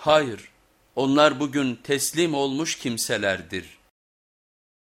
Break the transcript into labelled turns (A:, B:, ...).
A: Hayır, onlar bugün teslim olmuş kimselerdir.